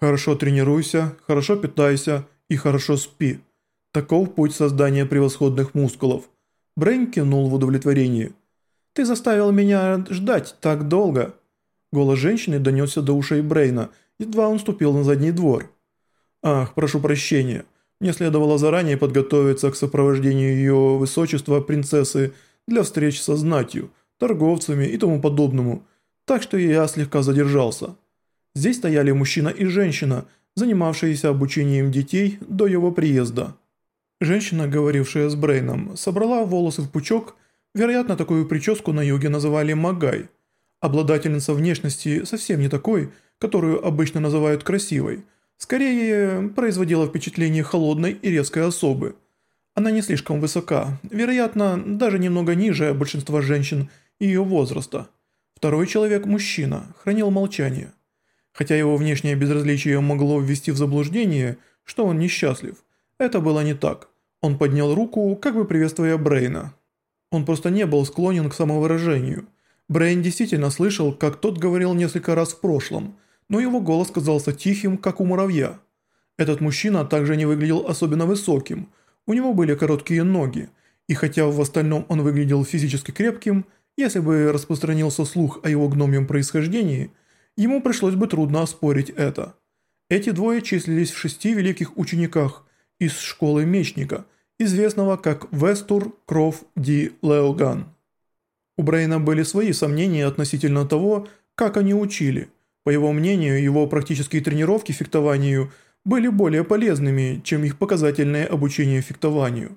Хорошо тренируйся, хорошо питайся и хорошо спи. Таков путь создания превосходных мускулов. Брейн кивнул в удовлетворении. «Ты заставил меня ждать так долго». Голос женщины донесся до ушей Брейна, едва он ступил на задний двор. «Ах, прошу прощения. Мне следовало заранее подготовиться к сопровождению ее высочества принцессы для встреч со знатью, торговцами и тому подобному, так что я слегка задержался. Здесь стояли мужчина и женщина, занимавшиеся обучением детей до его приезда. Женщина, говорившая с Брейном, собрала волосы в пучок, вероятно, такую прическу на юге называли «магай». Обладательница внешности совсем не такой, которую обычно называют красивой, скорее производила впечатление холодной и резкой особы. Она не слишком высока, вероятно, даже немного ниже большинства женщин ее возраста. Второй человек, мужчина, хранил молчание. Хотя его внешнее безразличие могло ввести в заблуждение, что он несчастлив, это было не так. Он поднял руку, как бы приветствуя Брейна. Он просто не был склонен к самовыражению. Брейн действительно слышал, как тот говорил несколько раз в прошлом, но его голос казался тихим, как у муравья. Этот мужчина также не выглядел особенно высоким, у него были короткие ноги, и хотя в остальном он выглядел физически крепким, если бы распространился слух о его гномьем происхождении, ему пришлось бы трудно оспорить это. Эти двое числились в шести великих учениках из школы мечника, известного как Вестур Кров Ди Леоган. У Брейна были свои сомнения относительно того, как они учили. По его мнению, его практические тренировки фехтованию были более полезными, чем их показательное обучение фехтованию.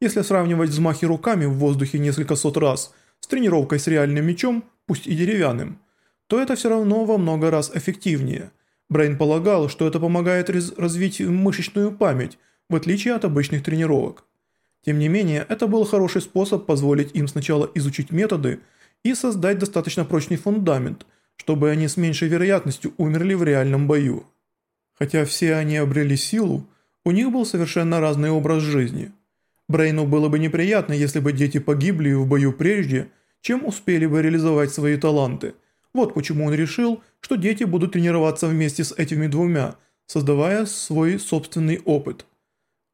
Если сравнивать взмахи руками в воздухе несколько сот раз с тренировкой с реальным мечом, пусть и деревянным, то это все равно во много раз эффективнее. Брейн полагал, что это помогает развить мышечную память, в отличие от обычных тренировок. Тем не менее, это был хороший способ позволить им сначала изучить методы и создать достаточно прочный фундамент, чтобы они с меньшей вероятностью умерли в реальном бою. Хотя все они обрели силу, у них был совершенно разный образ жизни. Брейну было бы неприятно, если бы дети погибли в бою прежде, чем успели бы реализовать свои таланты. Вот почему он решил, что дети будут тренироваться вместе с этими двумя, создавая свой собственный опыт.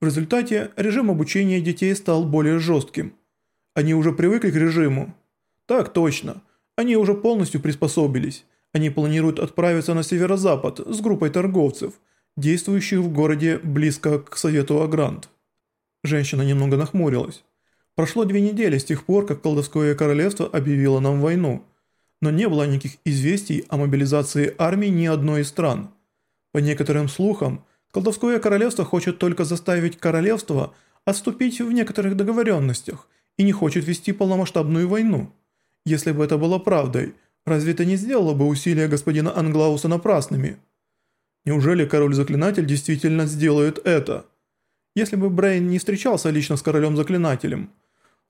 В результате режим обучения детей стал более жестким. Они уже привыкли к режиму. Так точно. Они уже полностью приспособились. Они планируют отправиться на северо-запад с группой торговцев, действующих в городе близко к Совету Агрант. Женщина немного нахмурилась. Прошло две недели с тех пор, как колдовское королевство объявило нам войну, но не было никаких известий о мобилизации армии ни одной из стран. По некоторым слухам, колдовское королевство хочет только заставить королевство отступить в некоторых договоренностях и не хочет вести полномасштабную войну. Если бы это было правдой, разве это не сделало бы усилия господина Англауса напрасными? Неужели король-заклинатель действительно сделает это? Если бы Брейн не встречался лично с королем-заклинателем,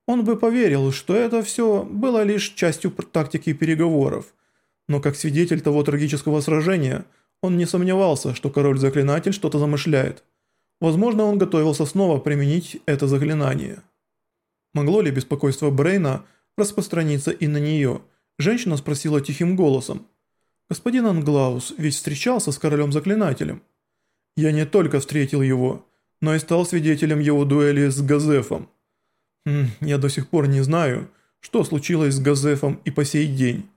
он бы поверил, что это все было лишь частью тактики переговоров. Но как свидетель того трагического сражения, он не сомневался, что король-заклинатель что-то замышляет. Возможно, он готовился снова применить это заклинание. Могло ли беспокойство Брейна распространиться и на нее? Женщина спросила тихим голосом. «Господин Англаус ведь встречался с королем-заклинателем?» «Я не только встретил его, но и стал свидетелем его дуэли с Газефом. Я до сих пор не знаю, что случилось с Газефом и по сей день.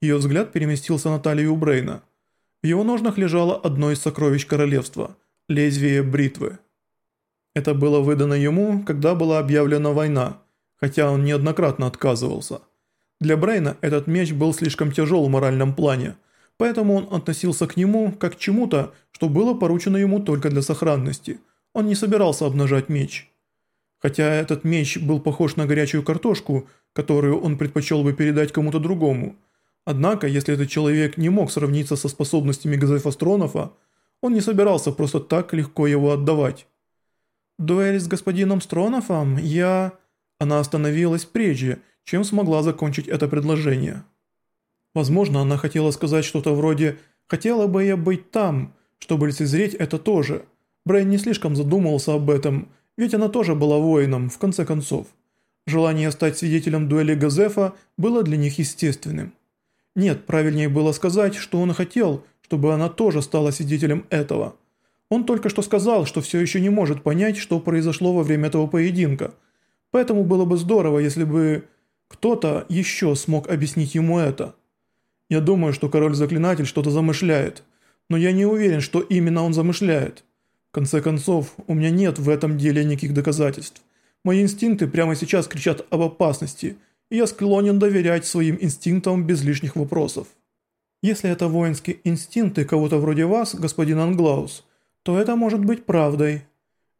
Ее взгляд переместился на талию Брейна. В его ножнах лежало одно из сокровищ королевства – лезвие бритвы. Это было выдано ему, когда была объявлена война, хотя он неоднократно отказывался. Для Брейна этот меч был слишком тяжел в моральном плане, поэтому он относился к нему как к чему-то, что было поручено ему только для сохранности – он не собирался обнажать меч. Хотя этот меч был похож на горячую картошку, которую он предпочел бы передать кому-то другому. Однако, если этот человек не мог сравниться со способностями Газефа Стронова, он не собирался просто так легко его отдавать. «Дуэль с господином Стронофом, я...» Она остановилась прежде, чем смогла закончить это предложение. Возможно, она хотела сказать что-то вроде «хотела бы я быть там», чтобы лицезреть это тоже – Брайан не слишком задумывался об этом, ведь она тоже была воином, в конце концов. Желание стать свидетелем дуэли Газефа было для них естественным. Нет, правильнее было сказать, что он хотел, чтобы она тоже стала свидетелем этого. Он только что сказал, что все еще не может понять, что произошло во время этого поединка. Поэтому было бы здорово, если бы кто-то еще смог объяснить ему это. Я думаю, что король-заклинатель что-то замышляет, но я не уверен, что именно он замышляет. В конце концов, у меня нет в этом деле никаких доказательств. Мои инстинкты прямо сейчас кричат об опасности, и я склонен доверять своим инстинктам без лишних вопросов. Если это воинские инстинкты кого-то вроде вас, господин Англаус, то это может быть правдой.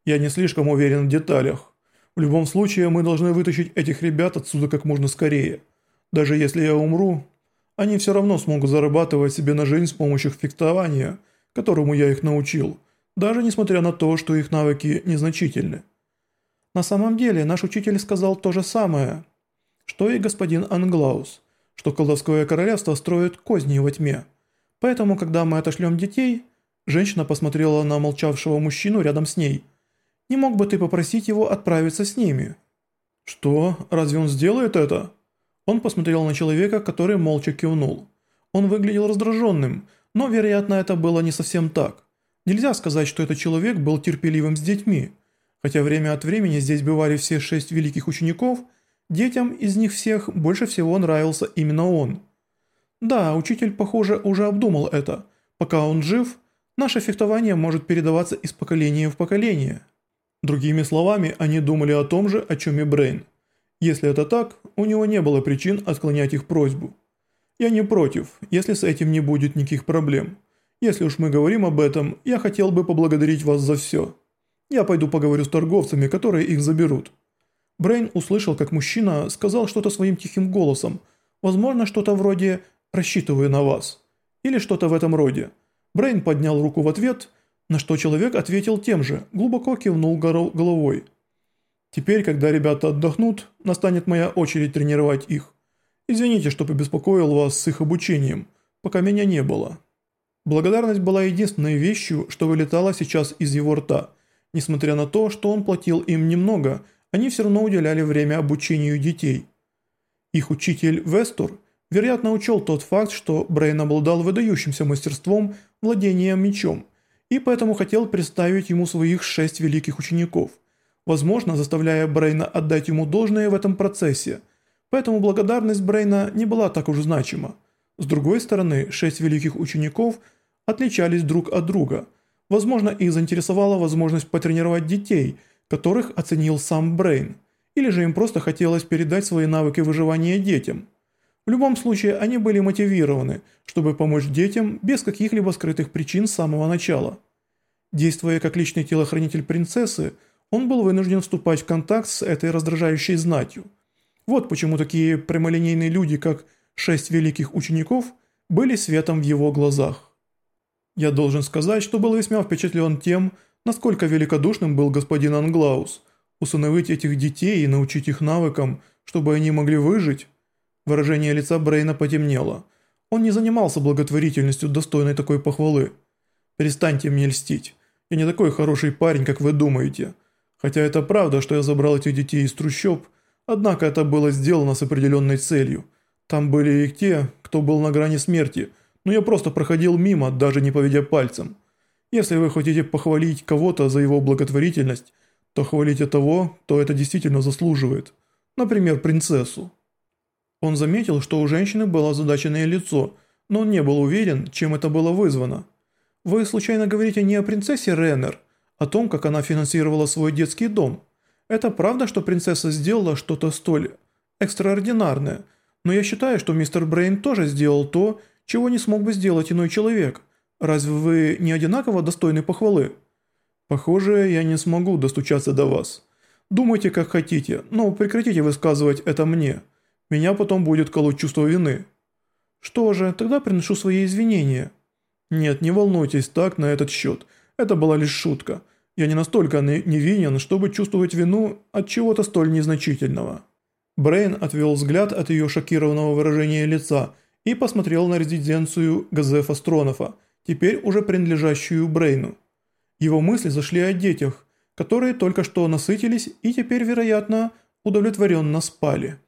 Я не слишком уверен в деталях. В любом случае, мы должны вытащить этих ребят отсюда как можно скорее. Даже если я умру, они все равно смогут зарабатывать себе на жизнь с помощью фехтования, которому я их научил, даже несмотря на то, что их навыки незначительны. На самом деле, наш учитель сказал то же самое, что и господин Англаус – что колдовское королевство строит козни во тьме. Поэтому, когда мы отошлем детей, женщина посмотрела на молчавшего мужчину рядом с ней. Не мог бы ты попросить его отправиться с ними? Что? Разве он сделает это? Он посмотрел на человека, который молча кивнул. Он выглядел раздраженным, но, вероятно, это было не совсем так. Нельзя сказать, что этот человек был терпеливым с детьми. Хотя время от времени здесь бывали все шесть великих учеников – Детям из них всех больше всего нравился именно он. Да, учитель, похоже, уже обдумал это. Пока он жив, наше фехтование может передаваться из поколения в поколение. Другими словами, они думали о том же, о чем и Брейн. Если это так, у него не было причин отклонять их просьбу. Я не против, если с этим не будет никаких проблем. Если уж мы говорим об этом, я хотел бы поблагодарить вас за все. Я пойду поговорю с торговцами, которые их заберут. Брейн услышал, как мужчина сказал что-то своим тихим голосом, возможно, что-то вроде «рассчитываю на вас» или что-то в этом роде. Брейн поднял руку в ответ, на что человек ответил тем же, глубоко кивнул головой. «Теперь, когда ребята отдохнут, настанет моя очередь тренировать их. Извините, что побеспокоил вас с их обучением, пока меня не было». Благодарность была единственной вещью, что вылетала сейчас из его рта, несмотря на то, что он платил им немного – они все равно уделяли время обучению детей. Их учитель Вестур, вероятно, учел тот факт, что Брейн обладал выдающимся мастерством владения мечом, и поэтому хотел представить ему своих шесть великих учеников, возможно, заставляя Брейна отдать ему должное в этом процессе, поэтому благодарность Брейна не была так уж значима. С другой стороны, шесть великих учеников отличались друг от друга. Возможно, их заинтересовала возможность потренировать детей – которых оценил сам Брейн, или же им просто хотелось передать свои навыки выживания детям. В любом случае, они были мотивированы, чтобы помочь детям без каких-либо скрытых причин с самого начала. Действуя как личный телохранитель принцессы, он был вынужден вступать в контакт с этой раздражающей знатью. Вот почему такие прямолинейные люди, как шесть великих учеников, были светом в его глазах. Я должен сказать, что был весьма впечатлен тем, насколько великодушным был господин Англаус, усыновить этих детей и научить их навыкам, чтобы они могли выжить. Выражение лица Брейна потемнело. Он не занимался благотворительностью, достойной такой похвалы. «Перестаньте мне льстить. Я не такой хороший парень, как вы думаете. Хотя это правда, что я забрал этих детей из трущоб, однако это было сделано с определенной целью. Там были и те, кто был на грани смерти, но я просто проходил мимо, даже не поведя пальцем. Если вы хотите похвалить кого-то за его благотворительность, то хвалите того, кто это действительно заслуживает. Например, принцессу. Он заметил, что у женщины было озадаченное лицо, но он не был уверен, чем это было вызвано. Вы случайно говорите не о принцессе Реннер, о том, как она финансировала свой детский дом. Это правда, что принцесса сделала что-то столь экстраординарное, но я считаю, что мистер Брейн тоже сделал то, чего не смог бы сделать иной человек – Разве вы не одинаково достойны похвалы? Похоже, я не смогу достучаться до вас. Думайте как хотите, но прекратите высказывать это мне. Меня потом будет колоть чувство вины. Что же, тогда приношу свои извинения. Нет, не волнуйтесь так на этот счет. Это была лишь шутка. Я не настолько невинен, чтобы чувствовать вину от чего-то столь незначительного. Брейн отвел взгляд от ее шокированного выражения лица и посмотрел на резиденцию Газефа Стронова – теперь уже принадлежащую Брейну. Его мысли зашли о детях, которые только что насытились и теперь, вероятно, удовлетворенно спали.